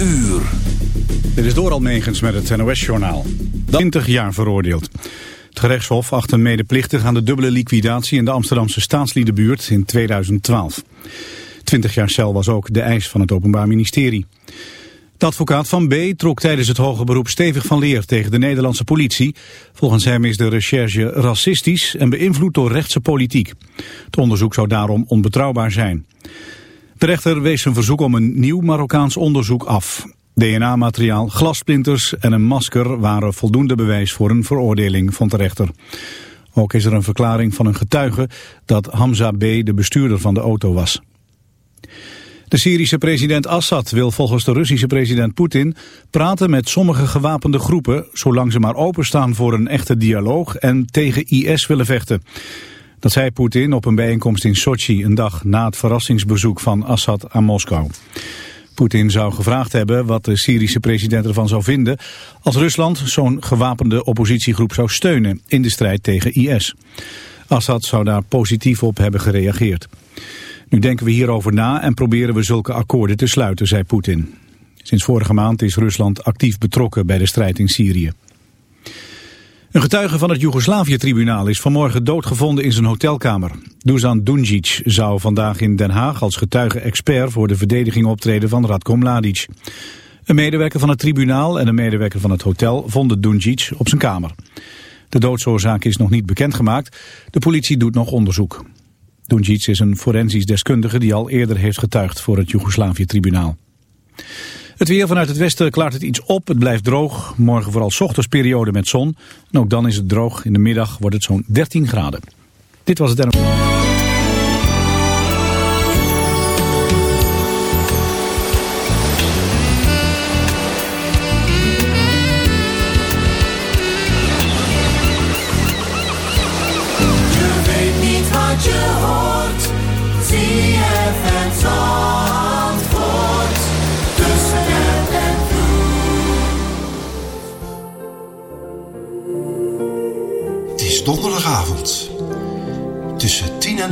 uur. Dit is door Almegens met het NOS-journaal. 20 jaar veroordeeld. Het gerechtshof acht medeplichtig aan de dubbele liquidatie in de Amsterdamse staatsliedenbuurt in 2012. 20 jaar cel was ook de eis van het Openbaar Ministerie. De advocaat van B. trok tijdens het hoge beroep stevig van leer tegen de Nederlandse politie. Volgens hem is de recherche racistisch en beïnvloed door rechtse politiek. Het onderzoek zou daarom onbetrouwbaar zijn. De rechter wees zijn verzoek om een nieuw Marokkaans onderzoek af. DNA-materiaal, glasplinters en een masker waren voldoende bewijs voor een veroordeling, vond de rechter. Ook is er een verklaring van een getuige dat Hamza B. de bestuurder van de auto was. De Syrische president Assad wil volgens de Russische president Poetin praten met sommige gewapende groepen, zolang ze maar openstaan voor een echte dialoog en tegen IS willen vechten. Dat zei Poetin op een bijeenkomst in Sochi een dag na het verrassingsbezoek van Assad aan Moskou. Poetin zou gevraagd hebben wat de Syrische president ervan zou vinden als Rusland zo'n gewapende oppositiegroep zou steunen in de strijd tegen IS. Assad zou daar positief op hebben gereageerd. Nu denken we hierover na en proberen we zulke akkoorden te sluiten, zei Poetin. Sinds vorige maand is Rusland actief betrokken bij de strijd in Syrië. Een getuige van het Joegoslavië-tribunaal is vanmorgen doodgevonden in zijn hotelkamer. Dusan Dunjic zou vandaag in Den Haag als getuige-expert voor de verdediging optreden van Radko Mladic. Een medewerker van het tribunaal en een medewerker van het hotel vonden Dunjic op zijn kamer. De doodsoorzaak is nog niet bekendgemaakt. De politie doet nog onderzoek. Dunjic is een forensisch deskundige die al eerder heeft getuigd voor het Joegoslavië-tribunaal. Het weer vanuit het westen klaart het iets op. Het blijft droog. Morgen vooral ochtendsperiode met zon. En ook dan is het droog. In de middag wordt het zo'n 13 graden. Dit was het donderdagavond.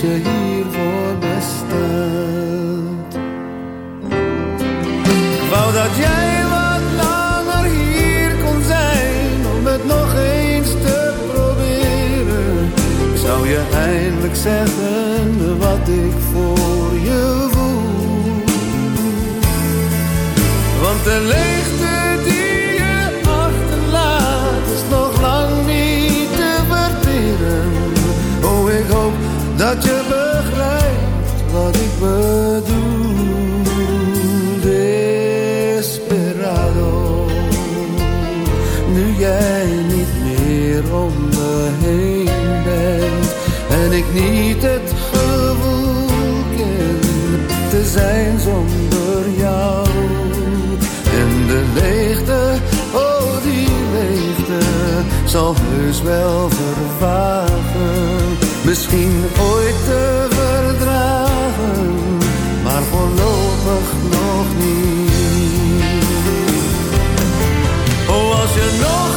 Hier je hiervoor besteld. Wou dat jij wat langer hier kon zijn, om het nog eens te proberen. Zou je eindelijk zeggen wat ik voor je voel. Want alleen om me heen bent en ik niet het gevoel ken te zijn zonder jou. En de leegte, oh die leegte, zal heus wel vervagen. Misschien ooit te verdragen, maar voorlopig nog niet. Oh, als je nog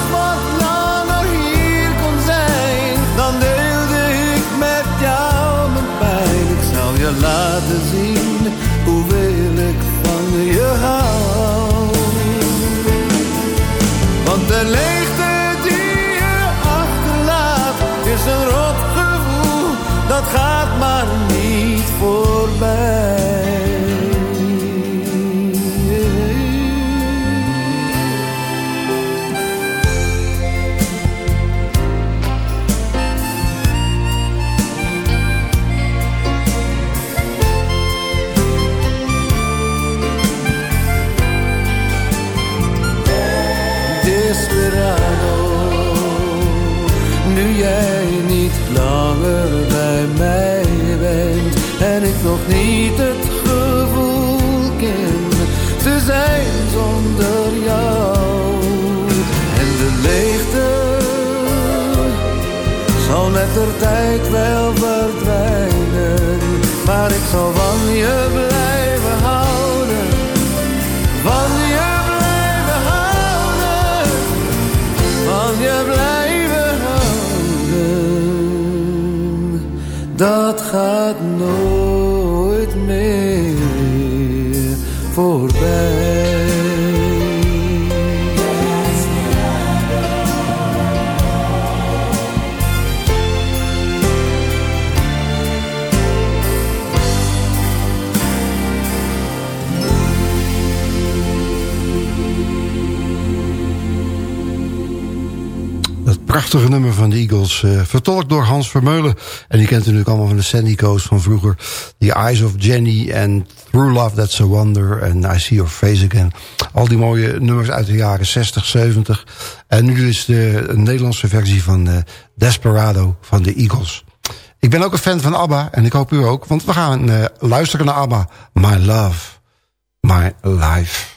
is een rot gevoel, dat gaat maar niet voorbij. Nog niet het gevoel ken te zijn zonder jou. En de leegte zal met de tijd wel verdwijnen, maar ik zal prachtige nummer van de Eagles. Uh, vertolkt door Hans Vermeulen. En die kent natuurlijk allemaal van de Sandy Coast van vroeger. The Eyes of Jenny en Through Love That's a Wonder. En I See Your Face Again. Al die mooie nummers uit de jaren 60, 70. En nu is de Nederlandse versie van uh, Desperado van de Eagles. Ik ben ook een fan van ABBA. En ik hoop u ook. Want we gaan uh, luisteren naar ABBA. My Love. My Life.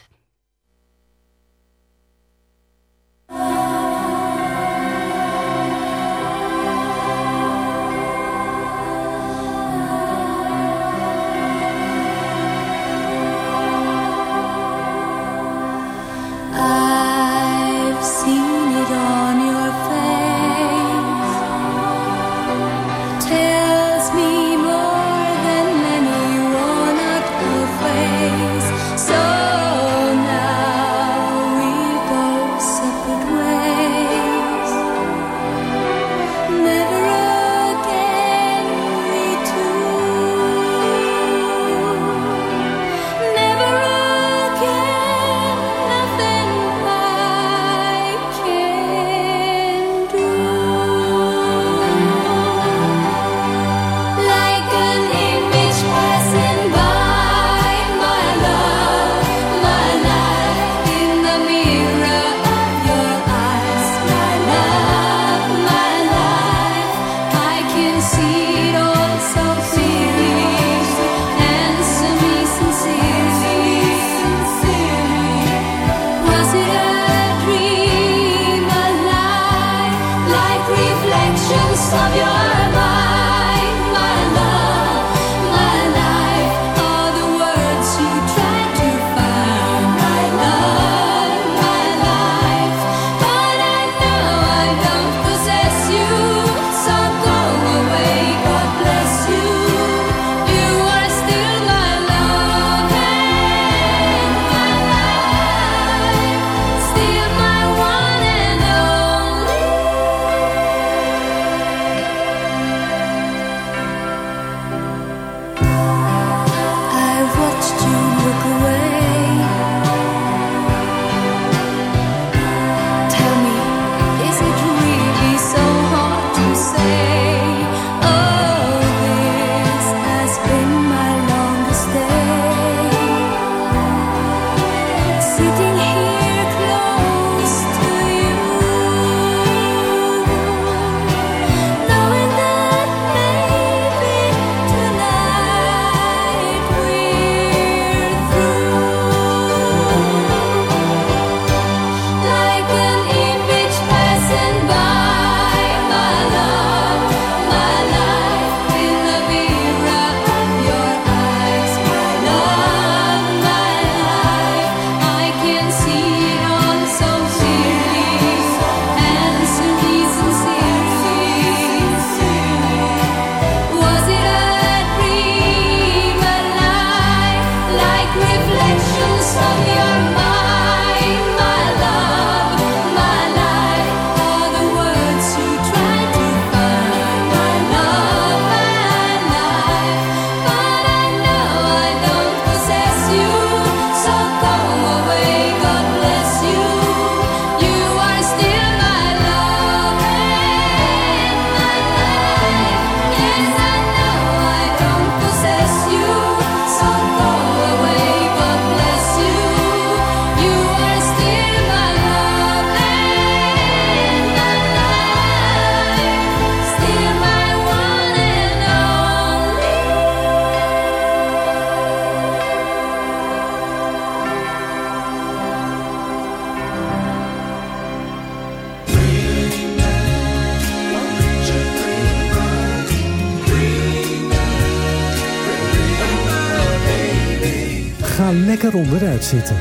Zitten.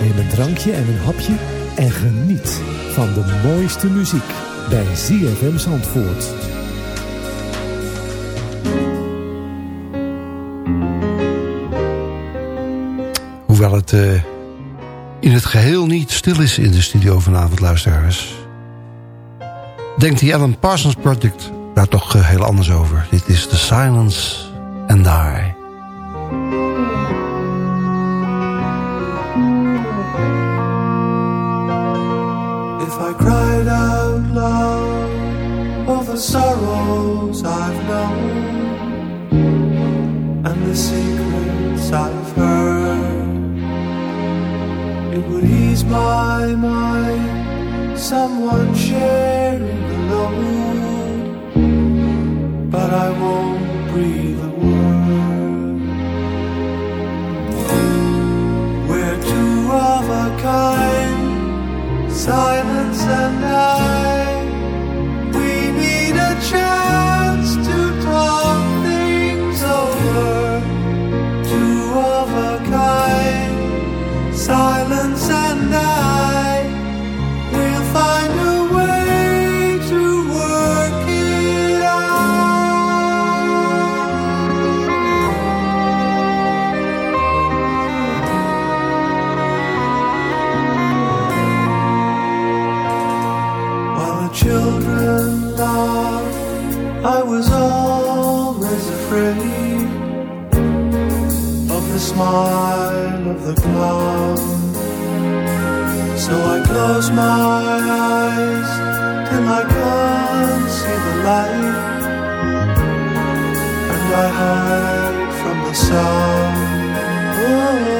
Neem een drankje en een hapje en geniet van de mooiste muziek bij ZFM Zandvoort. Hoewel het uh, in het geheel niet stil is in de studio vanavond, luisteraars. Denkt die Alan Parsons Project daar toch uh, heel anders over. Dit is The Silence and I. I've heard. It would ease my mind, someone sharing the load, but I won't breathe a word. We're two of a kind, silence and I. close my eyes till I can't see the light, and I hide from the sun. Oh,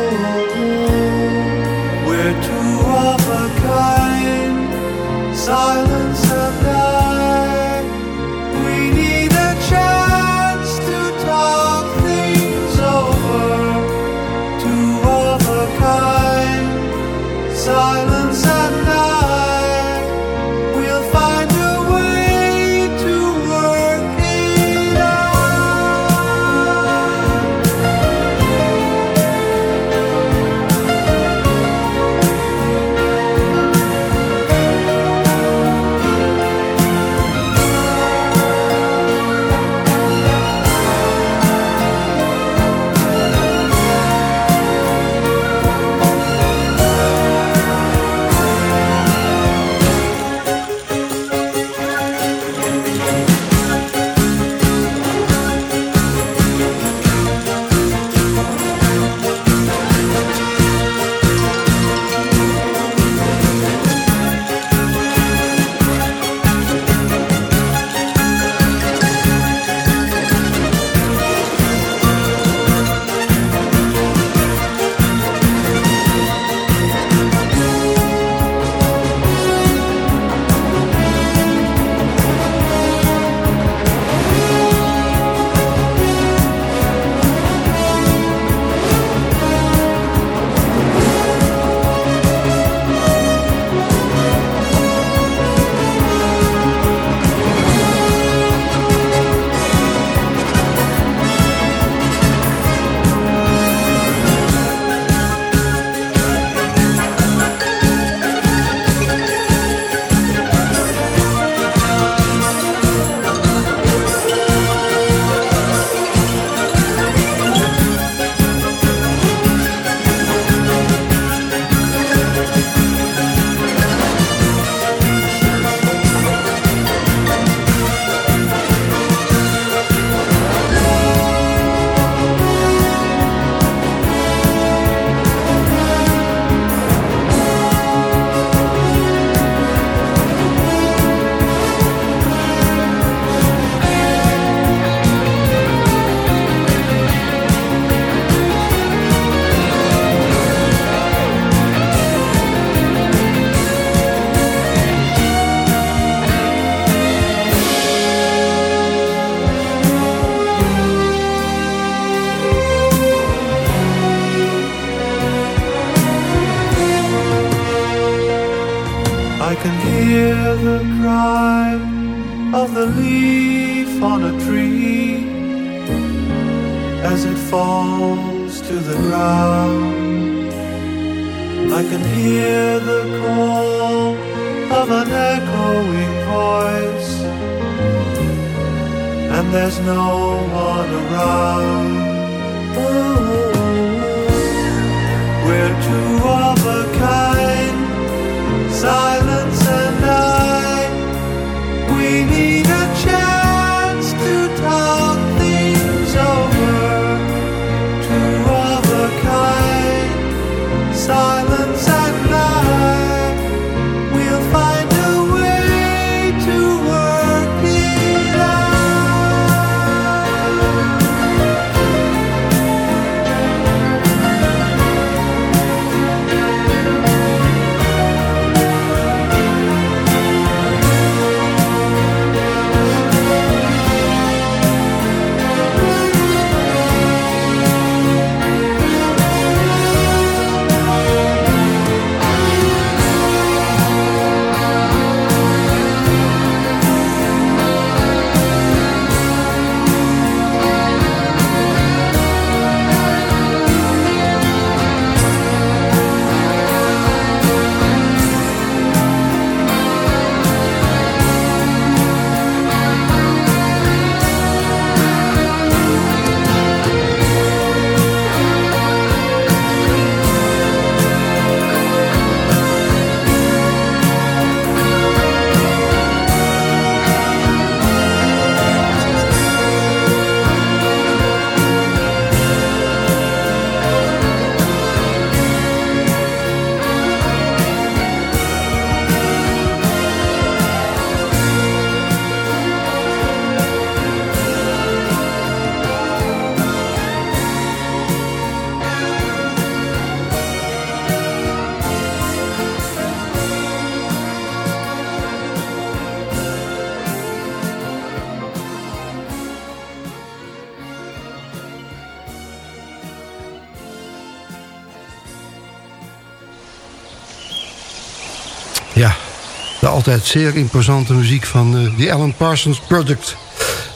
altijd zeer imposante muziek van eh, The Alan Parsons Project.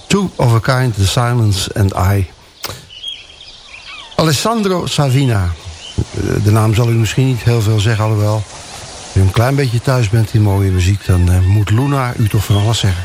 Two of a Kind, The Silence and I. Alessandro Savina. Eh, de naam zal u misschien niet heel veel zeggen, alhoewel... als u een klein beetje thuis bent in mooie muziek... dan eh, moet Luna u toch van alles zeggen.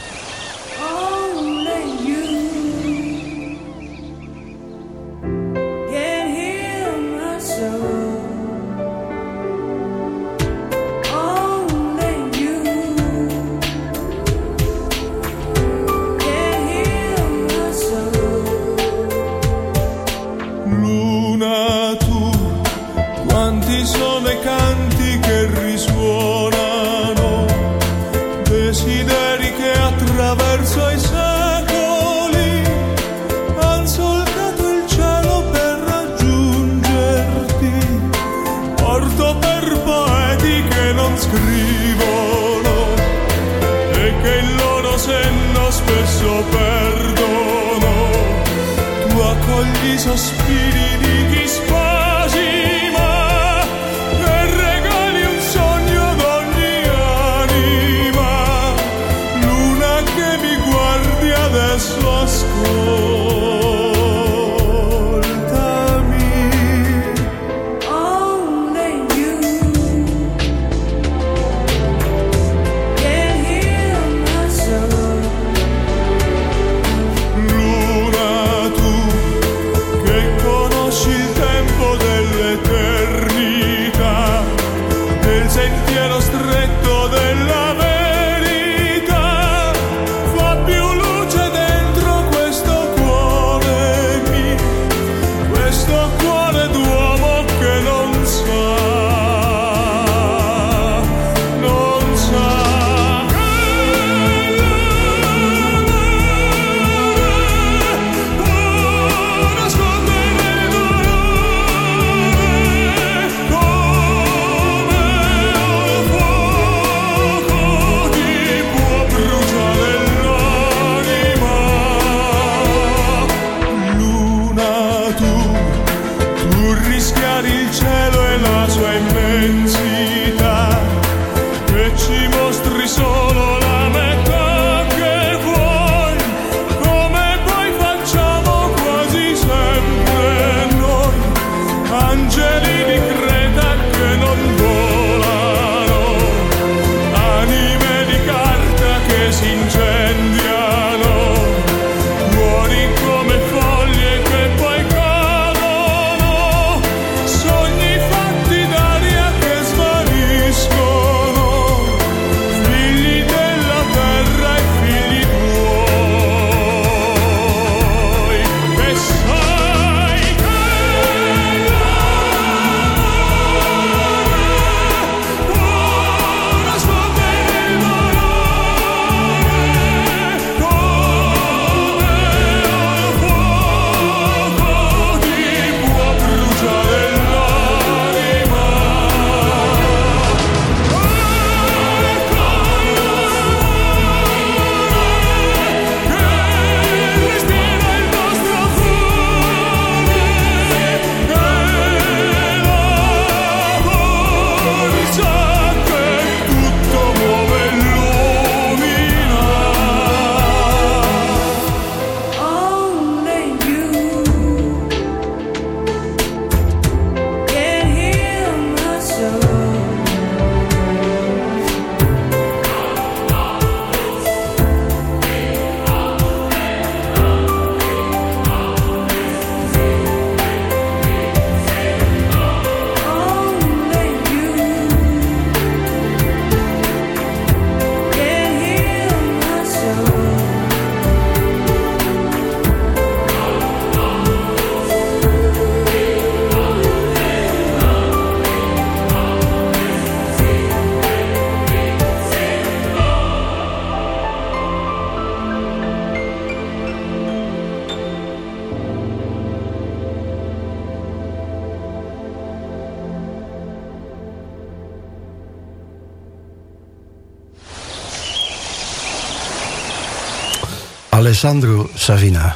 Alessandro Savina.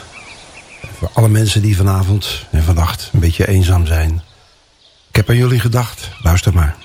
Voor alle mensen die vanavond en vannacht een beetje eenzaam zijn. Ik heb aan jullie gedacht. Luister maar.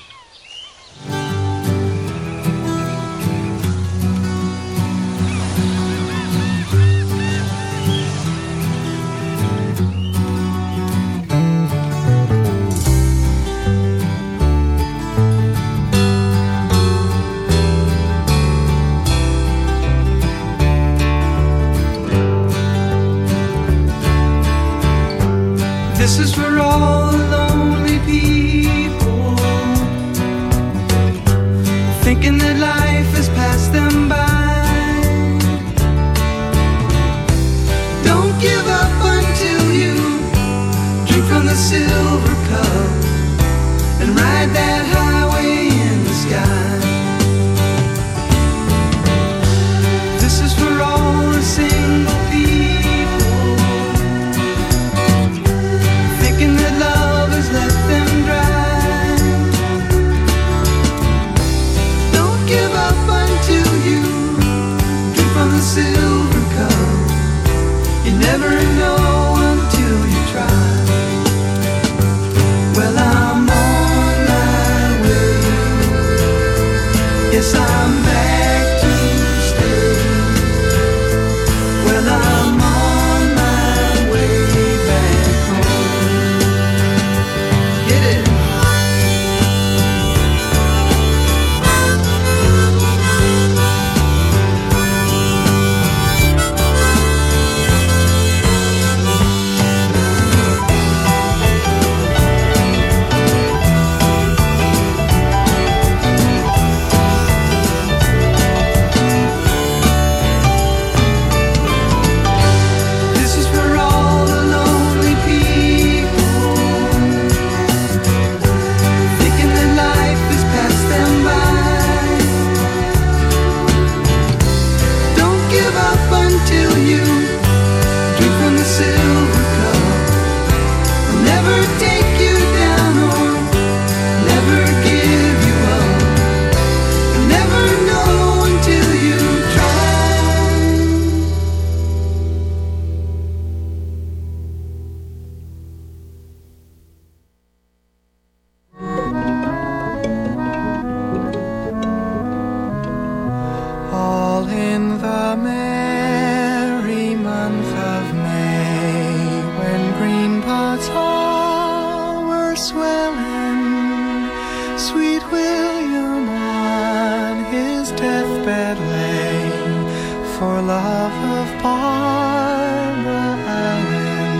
For love of Barbara Allen.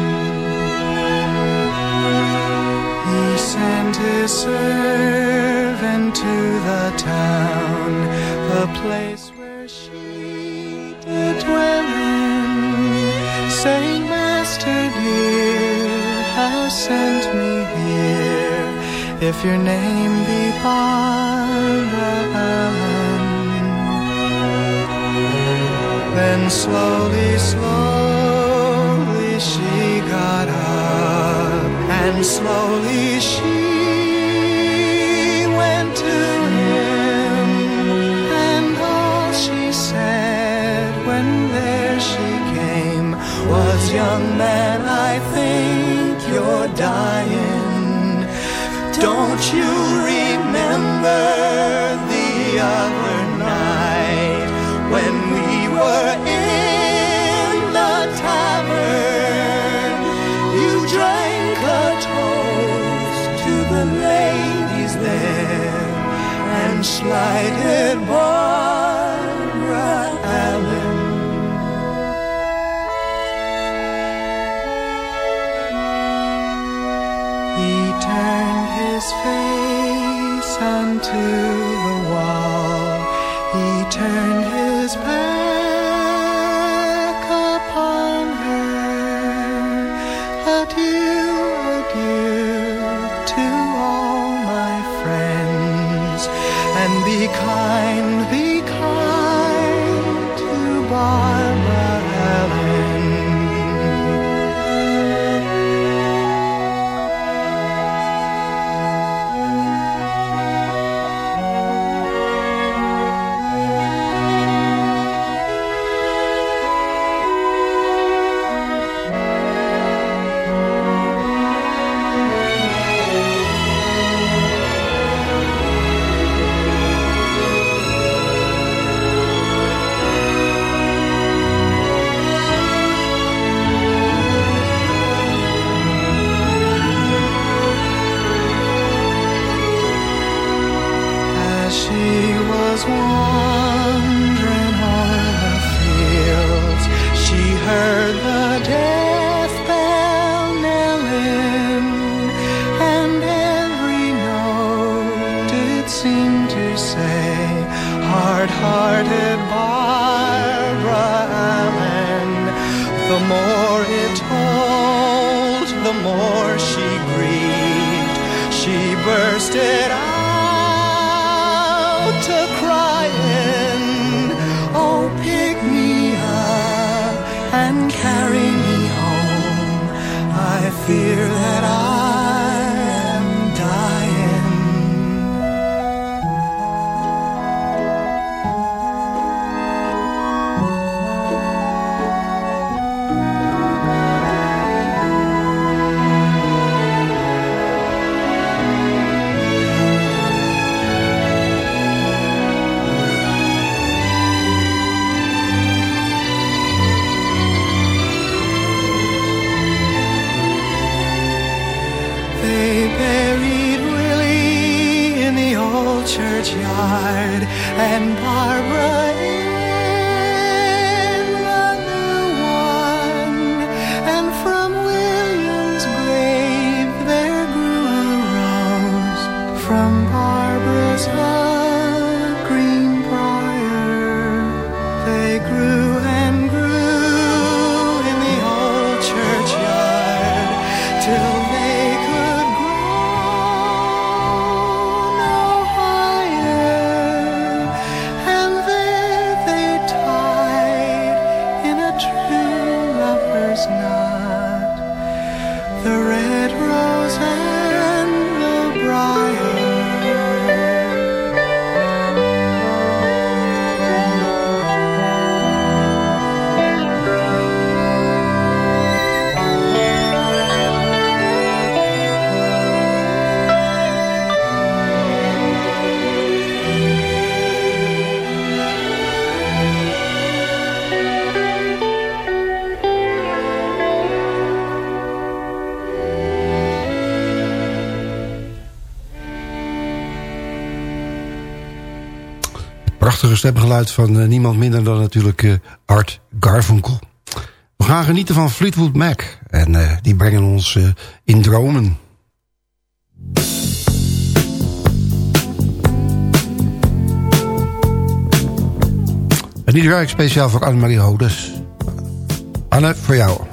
He sent his servant to the town, the place where she did dwell in, saying, Master dear, has sent me here, if your name be Barbara Allen. Then slowly, slowly she got up, and slowly she went to him, and all she said when there she came was, "Young man, I think you're dying. Don't you remember the other and slighted Barbara Allen. He turned his face unto Hebben geluid van eh, niemand minder dan natuurlijk eh, Art Garfunkel. We gaan genieten van Fleetwood Mac. En eh, die brengen ons in dromen. En die draai speciaal voor Annemarie Hodes. Anne, voor jou.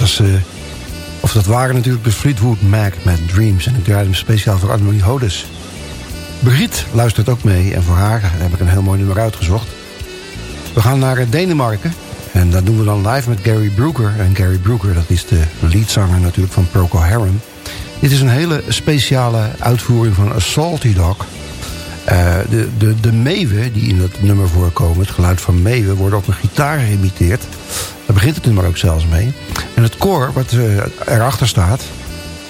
Eh, of dat waren natuurlijk de Fleetwood Mac met Dreams. En ik draaide hem speciaal voor Annelie Hodes. Brigitte luistert ook mee. En voor haar heb ik een heel mooi nummer uitgezocht. We gaan naar eh, Denemarken. En dat doen we dan live met Gary Brooker. En Gary Brooker, dat is de leadzanger natuurlijk van Procol Harum. Dit is een hele speciale uitvoering van A Salty Dog. Eh, de, de, de meeuwen die in dat nummer voorkomen, het geluid van meeuwen, worden op een gitaar geïmiteerd. Daar begint het nummer ook zelfs mee. En het koor wat eh, erachter staat,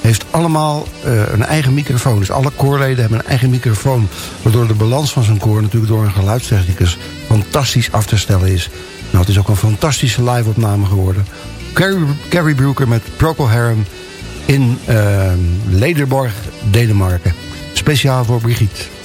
heeft allemaal eh, een eigen microfoon. Dus alle koorleden hebben een eigen microfoon. Waardoor de balans van zo'n koor natuurlijk door een geluidstechnicus fantastisch af te stellen is. Nou, het is ook een fantastische live-opname geworden. Gary Brooker met Procol Harum in uh, Lederborg, Denemarken. Speciaal voor Brigitte.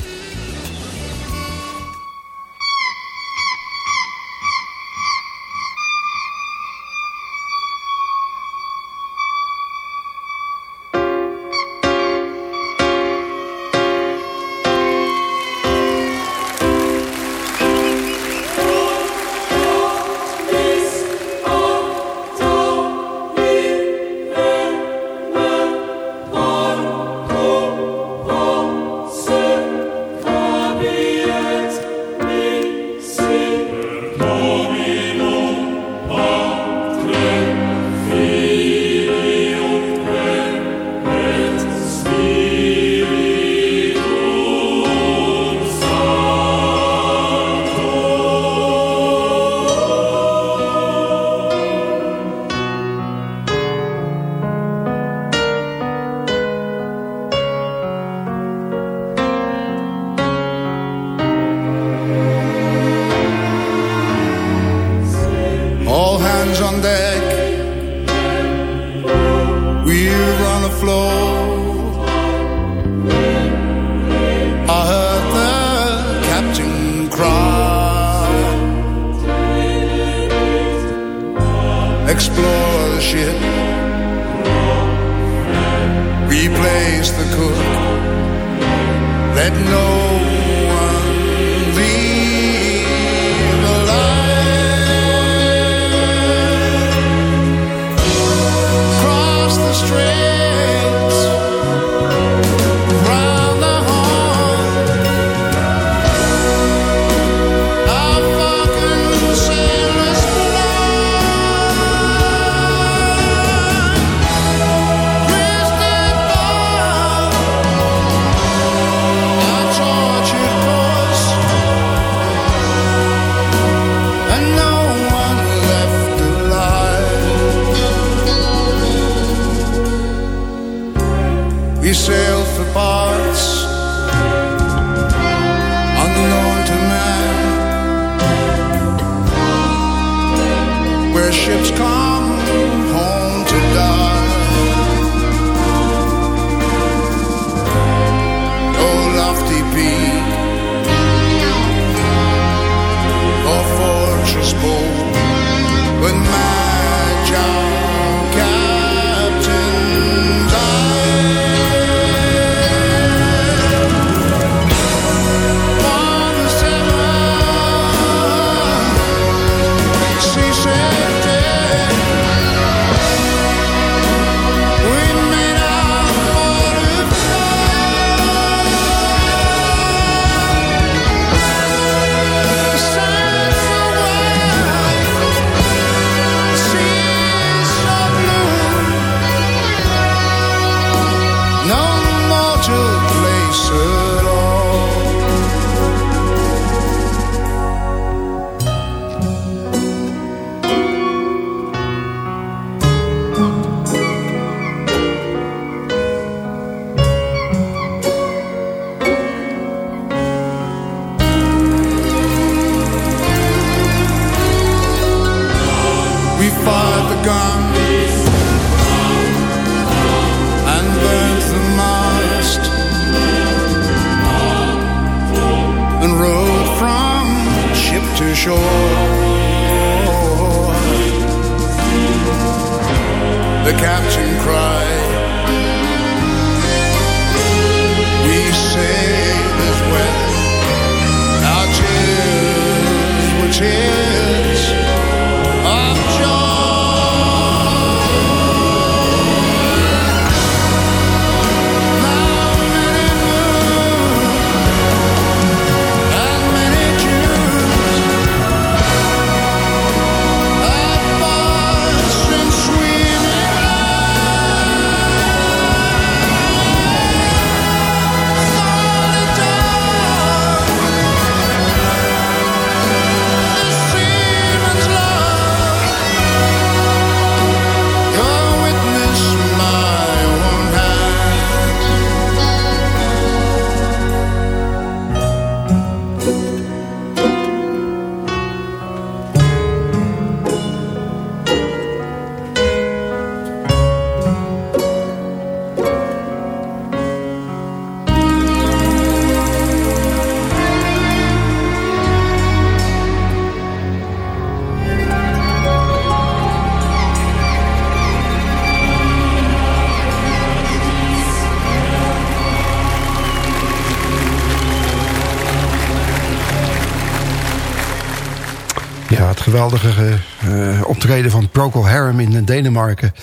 Geweldige eh, optreden van Procol Harum in Denemarken.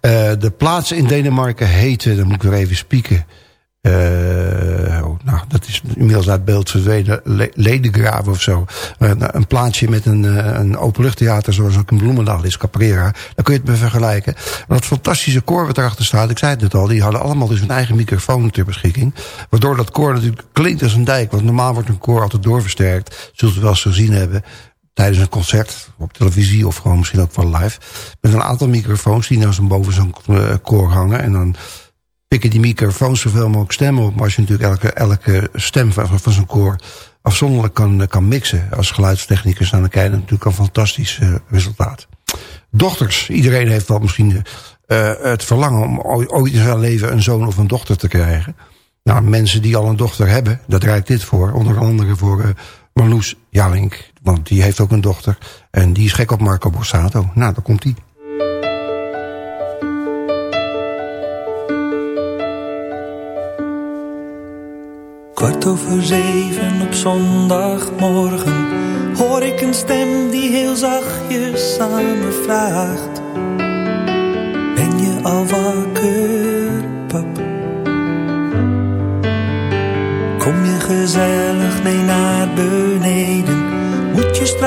Eh, de plaats in Denemarken heette, dan moet ik weer even spieken... eh, oh, nou, dat is inmiddels uit beeld verdwenen, Le Ledegraven of zo. Een, een plaatsje met een, een openluchttheater zoals ook in Bloemendaal is, Caprera. Dan kun je het mee vergelijken. Dat fantastische koor wat erachter staat, ik zei het net al... die hadden allemaal dus een eigen microfoon ter beschikking. Waardoor dat koor natuurlijk klinkt als een dijk. Want normaal wordt een koor altijd doorversterkt. Zult u wel eens gezien hebben tijdens een concert op televisie of gewoon misschien ook wel live. Met een aantal microfoons die nou zo boven zo'n eh, koor hangen. En dan pikken die microfoons zoveel mogelijk stemmen op. Maar als je natuurlijk elke, elke stem van, van zo'n koor afzonderlijk kan, kan mixen als geluidstechnicus... dan krijg je natuurlijk een fantastisch eh, resultaat. Dochters, iedereen heeft wel misschien eh, het verlangen om ooit in zijn leven een zoon of een dochter te krijgen. Nou, mensen die al een dochter hebben, daar draait dit voor. Onder andere voor eh Marloes Jalink, want die heeft ook een dochter. En die is gek op Marco Borsato. Nou, daar komt hij. Kwart over zeven op zondagmorgen hoor ik een stem die heel zachtjes aan me vraagt: Ben je al wakker, pap? Kom je gezellig mee naar beneden?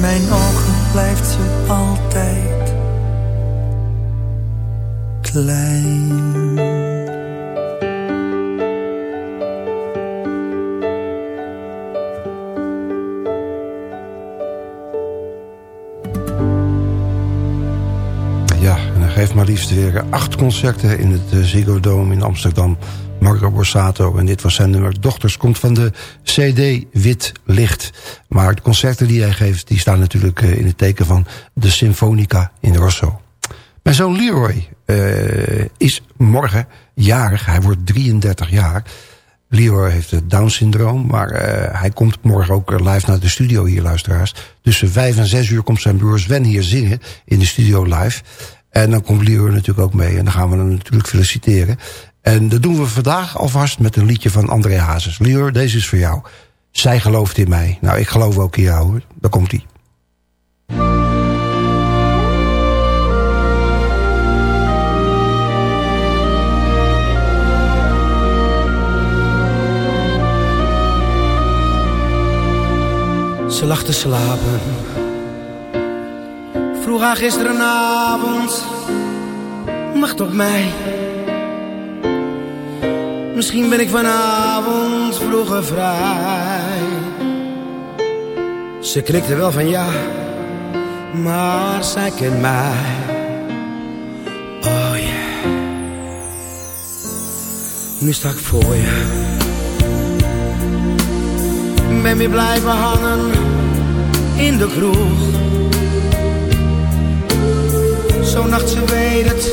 Mijn ogen blijft ze altijd klein. Ja, en hij geeft maar liefst weer acht concerten in het eh, Ziggo Dome in Amsterdam. Marco. En dit was zijn nummer Dochters. Komt van de CD Wit Licht. Maar de concerten die hij geeft, die staan natuurlijk eh, in het teken van de Symfonica in Rosso. Mijn zoon Leroy eh, is morgen jarig. Hij wordt 33 jaar. Leroy heeft het Down-syndroom, maar eh, hij komt morgen ook live naar de studio hier, luisteraars. Tussen vijf en zes uur komt zijn broer Sven hier zingen in de studio live. En dan komt Leroy natuurlijk ook mee en dan gaan we hem natuurlijk feliciteren. En dat doen we vandaag alvast met een liedje van André Hazes. Leroy, deze is voor jou. Zij gelooft in mij. Nou, ik geloof ook in jou, hoor. Daar komt hij. Ze lag te slapen. Vroeg haar gisterenavond. Wacht op mij. Misschien ben ik vanavond vroeger vrij. Ze knikte wel van ja. Maar zij kent mij. Oh yeah. Nu sta ik voor je ben weer blijven hangen in de kroeg. Zo'n nacht, ze weet het,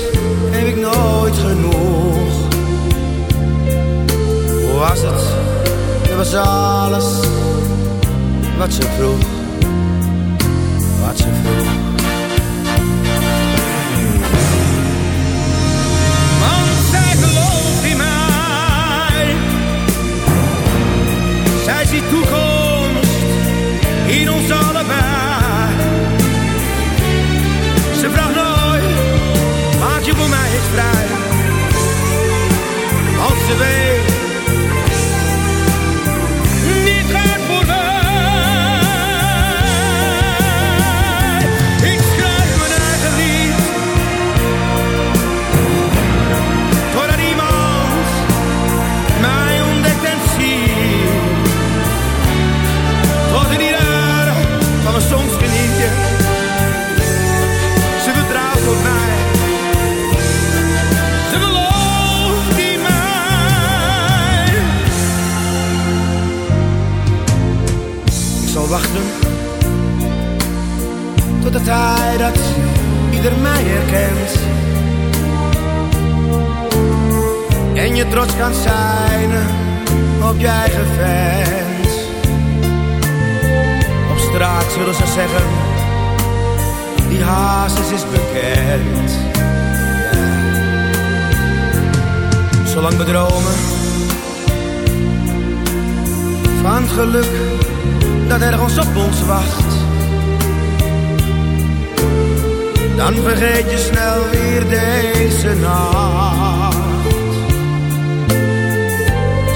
heb ik nooit genoeg. Het? Was alles wat ze vroeg. Wat ze vroeg. Want zij gelooft in mij. Zij ziet toekomst in ons allebei. Ze vraagt nooit, maak je voor mij eens vrij. Want ze weet, De tijd dat ieder mij herkent. En je trots kan zijn op je eigen fans. Op straat zullen ze zeggen, die hazes is bekend. Zolang we dromen van het geluk dat ergens op ons wacht. Dan vergeet je snel weer deze nacht.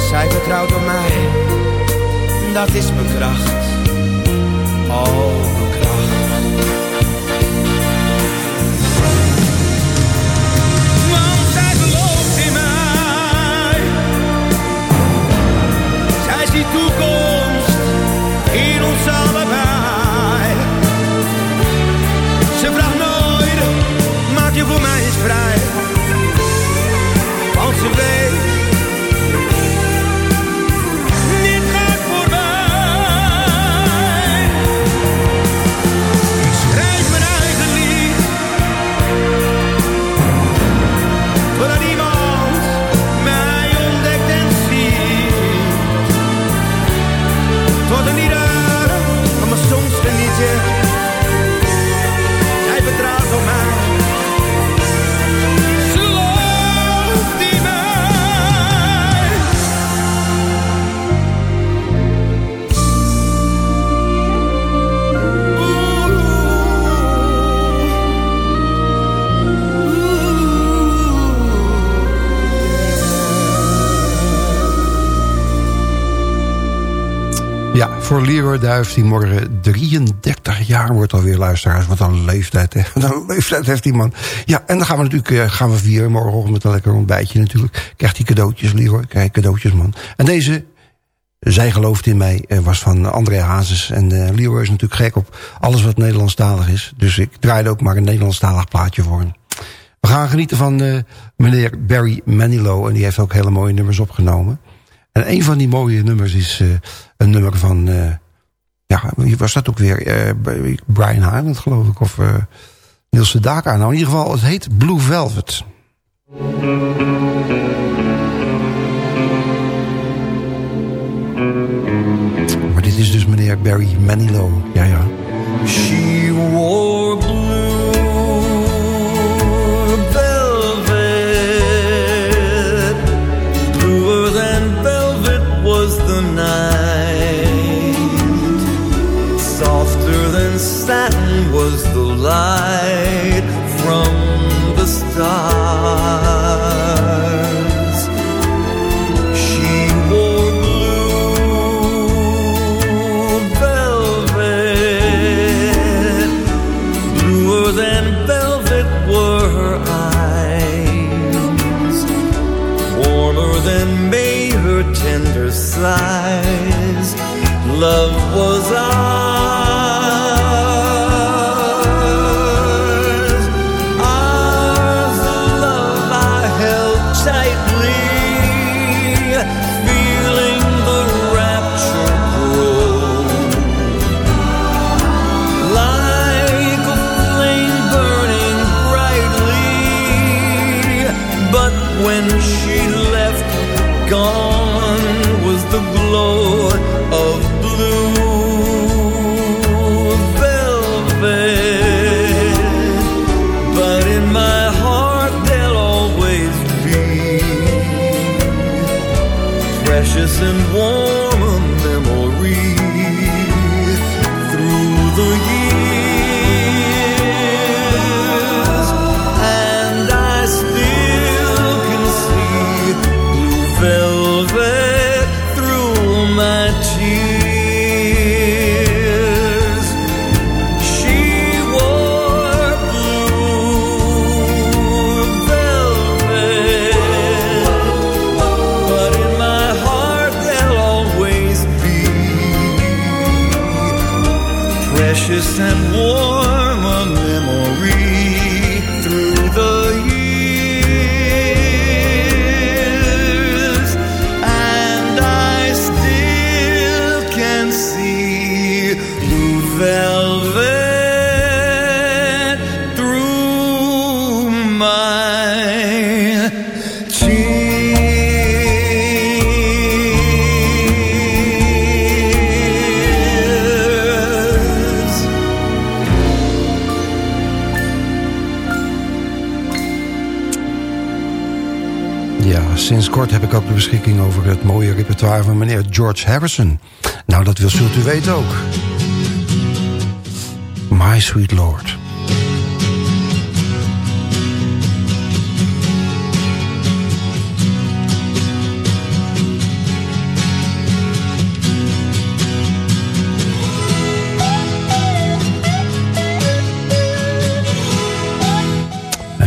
Zij vertrouwt op mij, dat is mijn kracht. Leroy Duif, die morgen 33 jaar wordt alweer luisteraars. Wat een leeftijd, hè. Wat een leeftijd heeft die man. Ja, en dan gaan we natuurlijk eh, gaan we vieren morgenochtend met een lekker ontbijtje natuurlijk. Krijgt hij cadeautjes, Leroy. Krijg cadeautjes, man. En deze, Zij gelooft in mij, eh, was van André Hazes. En eh, Leroy is natuurlijk gek op alles wat Nederlandstalig is. Dus ik draaide ook maar een Nederlandstalig plaatje voor hem. We gaan genieten van meneer Barry Manilow. En die heeft ook hele mooie nummers opgenomen. En een van die mooie nummers is een nummer van... ja, was dat ook weer? Eh, Brian Highland, geloof ik. Of eh Niels de Daka. Nou, in ieder geval, het heet Blue Velvet. Maar dit is dus meneer Barry Manilow. Ja, ja. Ik de beschikking over het mooie repertoire van meneer George Harrison. Nou, dat wil zult u weten ook. My Sweet Lord.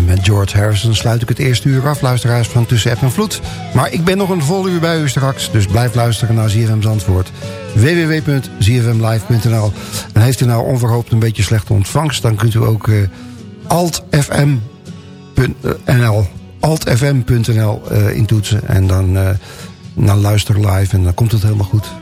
Met George Harrison sluit ik het eerste uur af, luisteraars van Tussen App en Vloed. Maar ik ben nog een vol uur bij u straks, dus blijf luisteren naar ZFM Zandvoort. www.zfmlive.nl En heeft u nou onverhoopt een beetje slechte ontvangst... dan kunt u ook eh, altfm.nl altfm.nl eh, intoetsen. En dan, eh dan luister live en dan komt het helemaal goed.